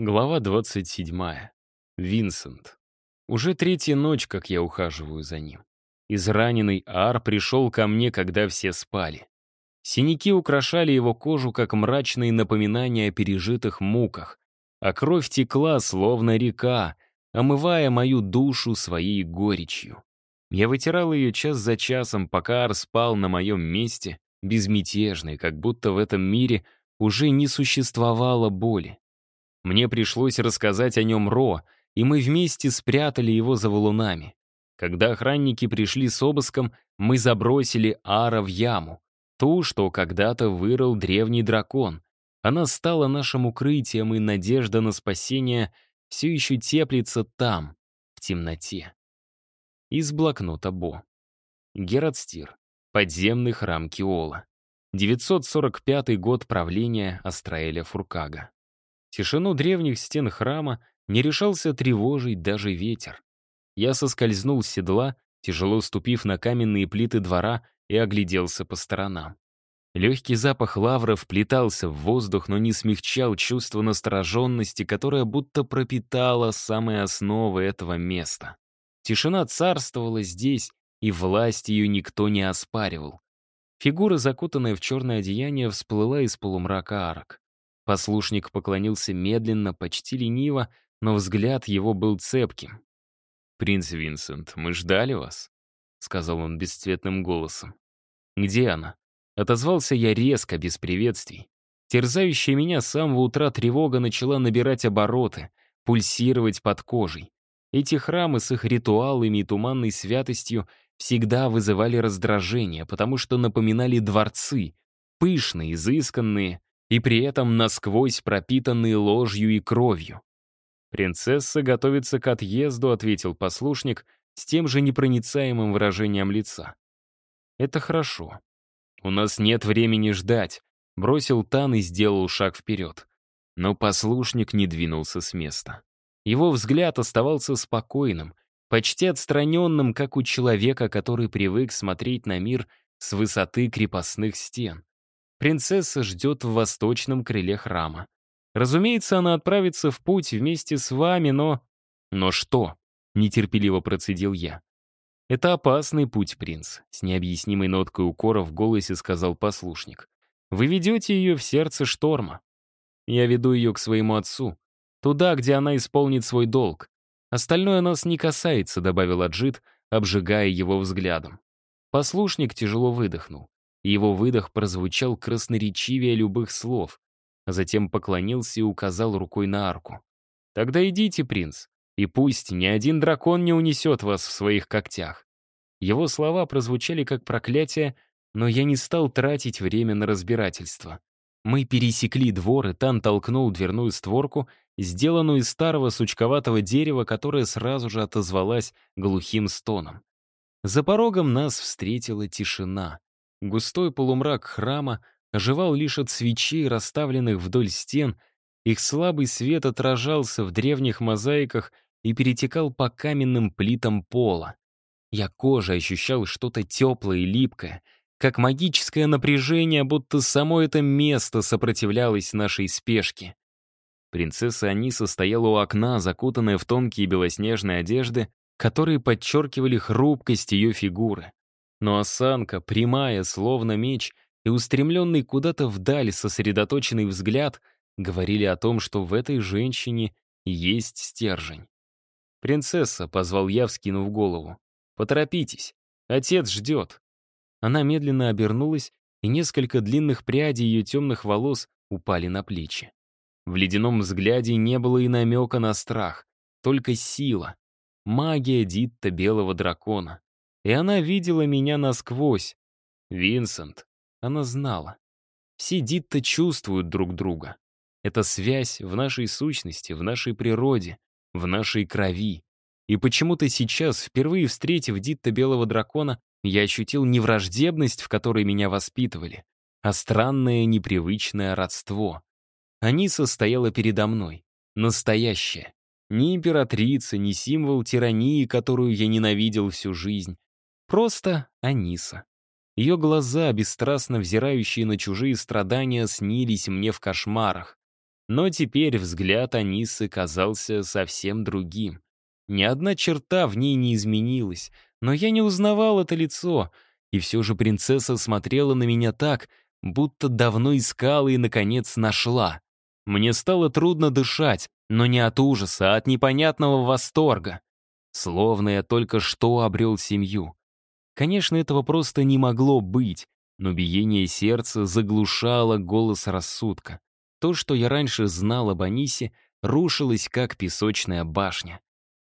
Глава 27. Винсент. Уже третья ночь, как я ухаживаю за ним. Израненный Ар пришел ко мне, когда все спали. Синяки украшали его кожу, как мрачные напоминания о пережитых муках, а кровь текла, словно река, омывая мою душу своей горечью. Я вытирал ее час за часом, пока Ар спал на моем месте, безмятежный, как будто в этом мире уже не существовало боли. Мне пришлось рассказать о нем Ро, и мы вместе спрятали его за валунами. Когда охранники пришли с обыском, мы забросили Ара в яму, ту, что когда-то вырыл древний дракон. Она стала нашим укрытием, и надежда на спасение все еще теплится там, в темноте. Из блокнота Бо. Герат Подземный храм Киола. 945 год правления Астраэля Фуркага. Тишину древних стен храма не решался тревожить даже ветер. Я соскользнул с седла, тяжело ступив на каменные плиты двора и огляделся по сторонам. Легкий запах лавра вплетался в воздух, но не смягчал чувство настороженности, которое будто пропитало самые основы этого места. Тишина царствовала здесь, и власть ее никто не оспаривал. Фигура, закутанная в черное одеяние, всплыла из полумрака арок. Послушник поклонился медленно, почти лениво, но взгляд его был цепким. «Принц Винсент, мы ждали вас», — сказал он бесцветным голосом. «Где она?» Отозвался я резко, без приветствий. Терзающая меня с самого утра тревога начала набирать обороты, пульсировать под кожей. Эти храмы с их ритуалами и туманной святостью всегда вызывали раздражение, потому что напоминали дворцы, пышные, изысканные, и при этом насквозь пропитанный ложью и кровью. «Принцесса готовится к отъезду», — ответил послушник с тем же непроницаемым выражением лица. «Это хорошо. У нас нет времени ждать», — бросил Тан и сделал шаг вперед. Но послушник не двинулся с места. Его взгляд оставался спокойным, почти отстраненным, как у человека, который привык смотреть на мир с высоты крепостных стен принцесса ждет в восточном крыле храма. Разумеется, она отправится в путь вместе с вами, но... Но что? Нетерпеливо процедил я. Это опасный путь, принц, с необъяснимой ноткой укора в голосе сказал послушник. Вы ведете ее в сердце шторма. Я веду ее к своему отцу, туда, где она исполнит свой долг. Остальное нас не касается, добавил Аджит, обжигая его взглядом. Послушник тяжело выдохнул. Его выдох прозвучал красноречивее любых слов, а затем поклонился и указал рукой на арку. «Тогда идите, принц, и пусть ни один дракон не унесет вас в своих когтях». Его слова прозвучали как проклятие, но я не стал тратить время на разбирательство. Мы пересекли двор, и Тан толкнул дверную створку, сделанную из старого сучковатого дерева, которое сразу же отозвалась глухим стоном. За порогом нас встретила тишина. Густой полумрак храма оживал лишь от свечей, расставленных вдоль стен, их слабый свет отражался в древних мозаиках и перетекал по каменным плитам пола. Я кожей ощущал что-то теплое и липкое, как магическое напряжение, будто само это место сопротивлялось нашей спешке. Принцесса Аниса стояла у окна, закутанная в тонкие белоснежные одежды, которые подчеркивали хрупкость ее фигуры. Но осанка, прямая, словно меч, и устремленный куда-то вдаль сосредоточенный взгляд говорили о том, что в этой женщине есть стержень. «Принцесса», — позвал я, вскинув голову, — «поторопитесь, отец ждет». Она медленно обернулась, и несколько длинных прядей ее темных волос упали на плечи. В ледяном взгляде не было и намека на страх, только сила, магия Дитта Белого Дракона. И она видела меня насквозь. Винсент. Она знала. Все Дитта чувствуют друг друга. Это связь в нашей сущности, в нашей природе, в нашей крови. И почему-то сейчас, впервые встретив Дитта Белого Дракона, я ощутил не враждебность, в которой меня воспитывали, а странное непривычное родство. Они состояло передо мной. настоящее, Ни императрица, ни символ тирании, которую я ненавидел всю жизнь, Просто Аниса. Ее глаза, бесстрастно взирающие на чужие страдания, снились мне в кошмарах. Но теперь взгляд Анисы казался совсем другим. Ни одна черта в ней не изменилась, но я не узнавал это лицо, и все же принцесса смотрела на меня так, будто давно искала и, наконец, нашла. Мне стало трудно дышать, но не от ужаса, а от непонятного восторга. Словно я только что обрел семью. Конечно, этого просто не могло быть, но биение сердца заглушало голос рассудка. То, что я раньше знал об Анисе, рушилось, как песочная башня.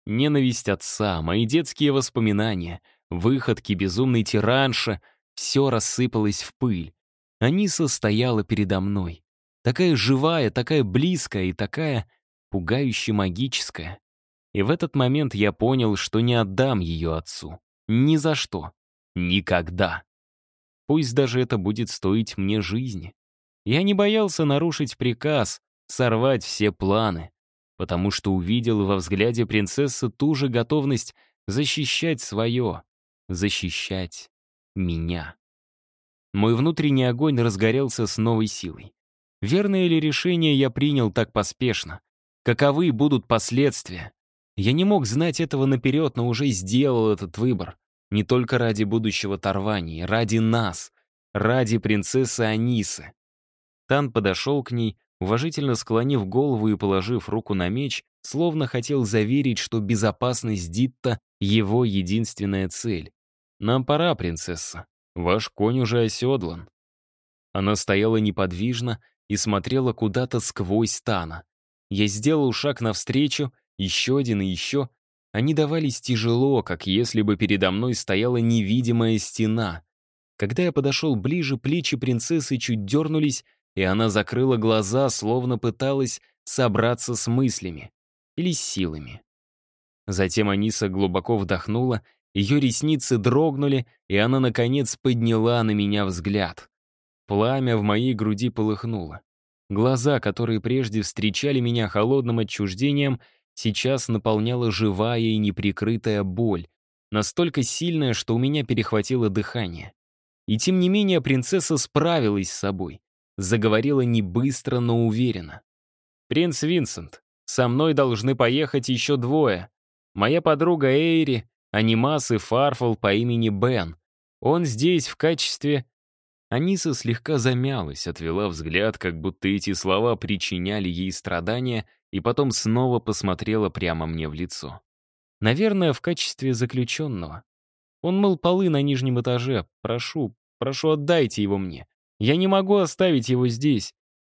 Ненависть отца, мои детские воспоминания, выходки безумной тиранша — все рассыпалось в пыль. Аниса стояла передо мной. Такая живая, такая близкая и такая пугающе магическая. И в этот момент я понял, что не отдам ее отцу. Ни за что. Никогда. Пусть даже это будет стоить мне жизни. Я не боялся нарушить приказ, сорвать все планы, потому что увидел во взгляде принцессы ту же готовность защищать свое, защищать меня. Мой внутренний огонь разгорелся с новой силой. Верное ли решение я принял так поспешно? Каковы будут последствия? Я не мог знать этого наперед, но уже сделал этот выбор. Не только ради будущего Тарвании, ради нас, ради принцессы Анисы. Тан подошел к ней, уважительно склонив голову и положив руку на меч, словно хотел заверить, что безопасность Дитта — его единственная цель. «Нам пора, принцесса. Ваш конь уже оседлан». Она стояла неподвижно и смотрела куда-то сквозь Тана. Я сделал шаг навстречу, еще один и еще, они давались тяжело, как если бы передо мной стояла невидимая стена. Когда я подошел ближе, плечи принцессы чуть дернулись, и она закрыла глаза, словно пыталась собраться с мыслями или с силами. Затем Аниса глубоко вдохнула, ее ресницы дрогнули, и она, наконец, подняла на меня взгляд. Пламя в моей груди полыхнуло. Глаза, которые прежде встречали меня холодным отчуждением, сейчас наполняла живая и неприкрытая боль, настолько сильная, что у меня перехватило дыхание. И тем не менее принцесса справилась с собой. Заговорила не быстро, но уверенно. «Принц Винсент, со мной должны поехать еще двое. Моя подруга Эйри, анимас и фарфол по имени Бен. Он здесь в качестве...» Аниса слегка замялась, отвела взгляд, как будто эти слова причиняли ей страдания, и потом снова посмотрела прямо мне в лицо. Наверное, в качестве заключенного. Он мыл полы на нижнем этаже. Прошу, прошу, отдайте его мне. Я не могу оставить его здесь.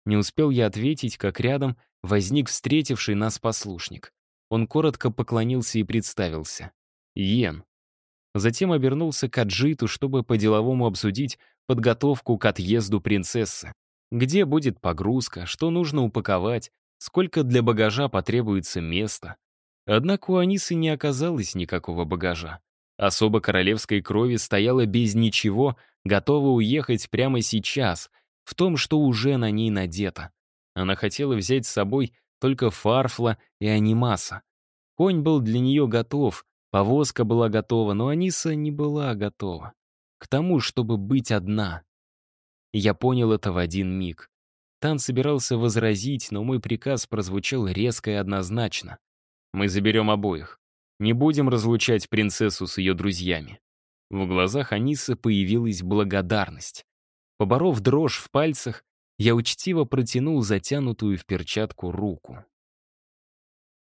Не успел я ответить, как рядом возник встретивший нас послушник. Он коротко поклонился и представился. Йен. Затем обернулся к Аджиту, чтобы по-деловому обсудить подготовку к отъезду принцессы. Где будет погрузка, что нужно упаковать, сколько для багажа потребуется места. Однако у Анисы не оказалось никакого багажа. Особо королевской крови стояла без ничего, готова уехать прямо сейчас, в том, что уже на ней надето. Она хотела взять с собой только фарфла и анимаса. Конь был для нее готов, повозка была готова, но Аниса не была готова. К тому, чтобы быть одна. Я понял это в один миг. Тан собирался возразить, но мой приказ прозвучал резко и однозначно. «Мы заберем обоих. Не будем разлучать принцессу с ее друзьями». В глазах Аниса появилась благодарность. Поборов дрожь в пальцах, я учтиво протянул затянутую в перчатку руку.